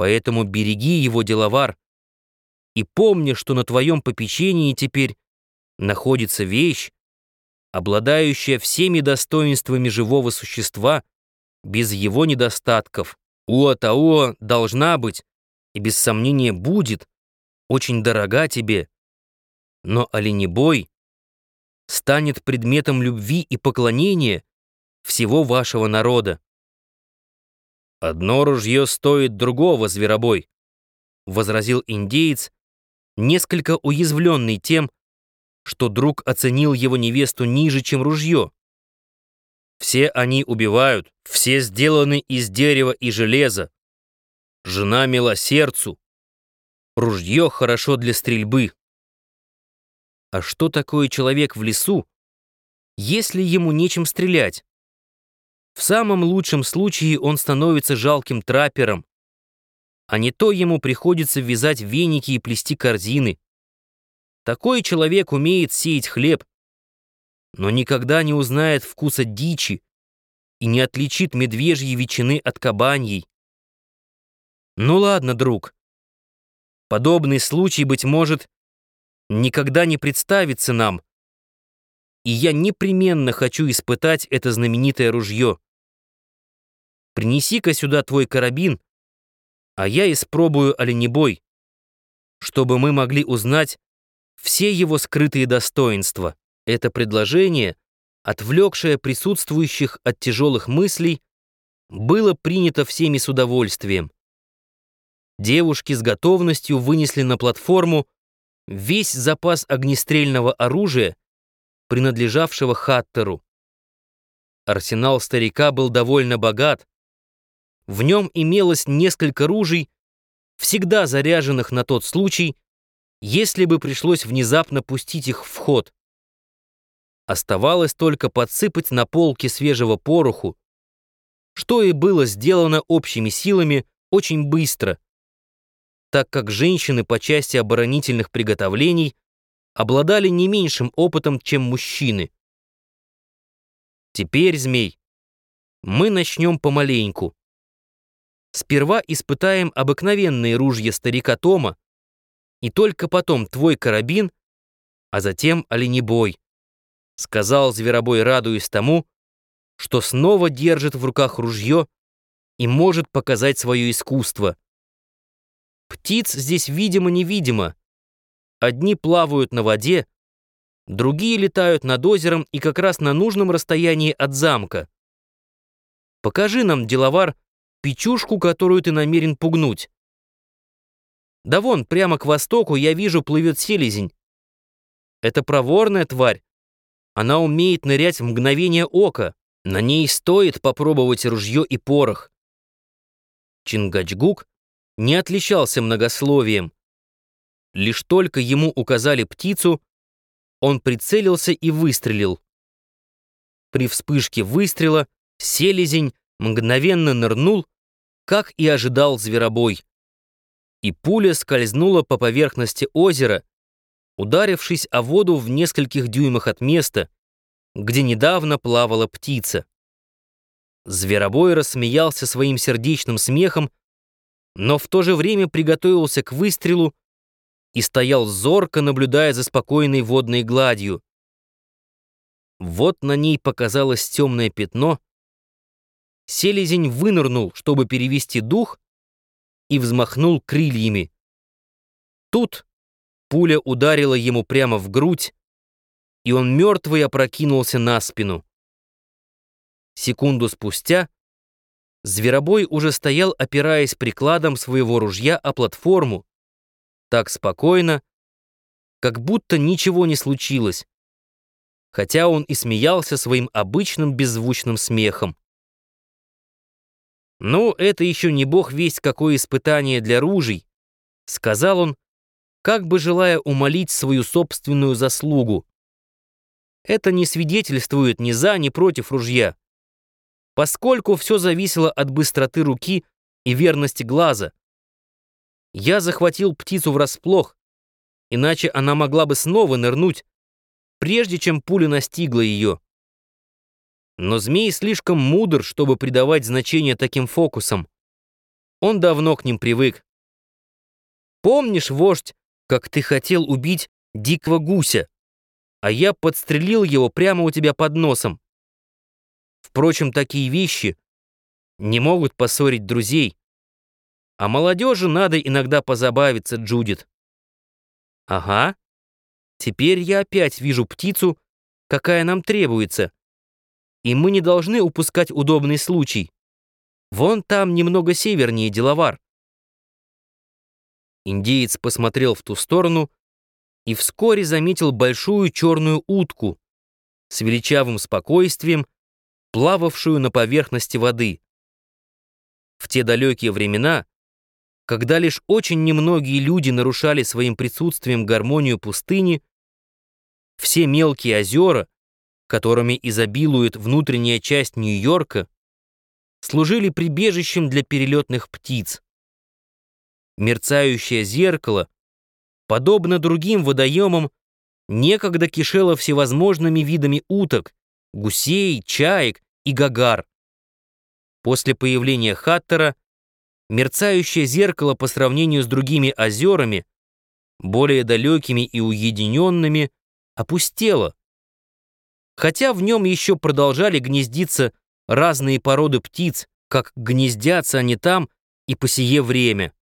Поэтому береги его, деловар, и помни, что на твоем попечении теперь находится вещь, обладающая всеми достоинствами живого существа, без его недостатков. Уа-Тауа должна быть, и без сомнения будет, очень дорога тебе. Но оленебой станет предметом любви и поклонения всего вашего народа. «Одно ружье стоит другого, зверобой», — возразил индеец, несколько уязвленный тем, что друг оценил его невесту ниже, чем ружье. Все они убивают, все сделаны из дерева и железа. Жена мила сердцу. Ружье хорошо для стрельбы. А что такое человек в лесу, если ему нечем стрелять? В самом лучшем случае он становится жалким траппером, а не то ему приходится вязать веники и плести корзины. Такой человек умеет сеять хлеб, но никогда не узнает вкуса дичи и не отличит медвежьей ветчины от кабаньей. Ну ладно, друг. Подобный случай, быть может, никогда не представится нам, и я непременно хочу испытать это знаменитое ружье. Принеси-ка сюда твой карабин, а я испробую оленебой, чтобы мы могли узнать все его скрытые достоинства. Это предложение, отвлекшее присутствующих от тяжелых мыслей, было принято всеми с удовольствием. Девушки с готовностью вынесли на платформу весь запас огнестрельного оружия, принадлежавшего Хаттеру. Арсенал старика был довольно богат. В нем имелось несколько ружей, всегда заряженных на тот случай, если бы пришлось внезапно пустить их в ход. Оставалось только подсыпать на полки свежего пороху, что и было сделано общими силами очень быстро, так как женщины по части оборонительных приготовлений обладали не меньшим опытом, чем мужчины. Теперь, змей, мы начнем помаленьку. Сперва испытаем обыкновенные ружья старика Тома, и только потом твой карабин, а затем оленебой, сказал зверобой, радуясь тому, что снова держит в руках ружье и может показать свое искусство. Птиц здесь видимо-невидимо, Одни плавают на воде, другие летают над озером и как раз на нужном расстоянии от замка. Покажи нам, деловар, печушку, которую ты намерен пугнуть. Да вон, прямо к востоку я вижу плывет селезень. Это проворная тварь. Она умеет нырять в мгновение ока. На ней стоит попробовать ружье и порох. Чингачгук не отличался многословием. Лишь только ему указали птицу, он прицелился и выстрелил. При вспышке выстрела селезень мгновенно нырнул, как и ожидал зверобой. И пуля скользнула по поверхности озера, ударившись о воду в нескольких дюймах от места, где недавно плавала птица. Зверобой рассмеялся своим сердечным смехом, но в то же время приготовился к выстрелу, и стоял зорко, наблюдая за спокойной водной гладью. Вот на ней показалось темное пятно. Селезень вынырнул, чтобы перевести дух, и взмахнул крыльями. Тут пуля ударила ему прямо в грудь, и он мертвый опрокинулся на спину. Секунду спустя Зверобой уже стоял, опираясь прикладом своего ружья о платформу, так спокойно, как будто ничего не случилось, хотя он и смеялся своим обычным беззвучным смехом. «Ну, это еще не бог весть какое испытание для ружей», — сказал он, как бы желая умолить свою собственную заслугу. Это не свидетельствует ни за, ни против ружья, поскольку все зависело от быстроты руки и верности глаза. Я захватил птицу врасплох, иначе она могла бы снова нырнуть, прежде чем пуля настигла ее. Но змей слишком мудр, чтобы придавать значение таким фокусам. Он давно к ним привык. Помнишь, вождь, как ты хотел убить дикого гуся, а я подстрелил его прямо у тебя под носом? Впрочем, такие вещи не могут поссорить друзей. А молодежи надо иногда позабавиться, Джудит. Ага. Теперь я опять вижу птицу, какая нам требуется. И мы не должны упускать удобный случай. Вон там немного севернее деловар. Индеец посмотрел в ту сторону и вскоре заметил большую черную утку с величавым спокойствием, плававшую на поверхности воды. В те далекие времена, когда лишь очень немногие люди нарушали своим присутствием гармонию пустыни, все мелкие озера, которыми изобилует внутренняя часть Нью-Йорка, служили прибежищем для перелетных птиц. Мерцающее зеркало, подобно другим водоемам, некогда кишело всевозможными видами уток, гусей, чаек и гагар. После появления Хаттера мерцающее зеркало по сравнению с другими озерами, более далекими и уединенными, опустело. Хотя в нем еще продолжали гнездиться разные породы птиц, как гнездятся они там и по сие время.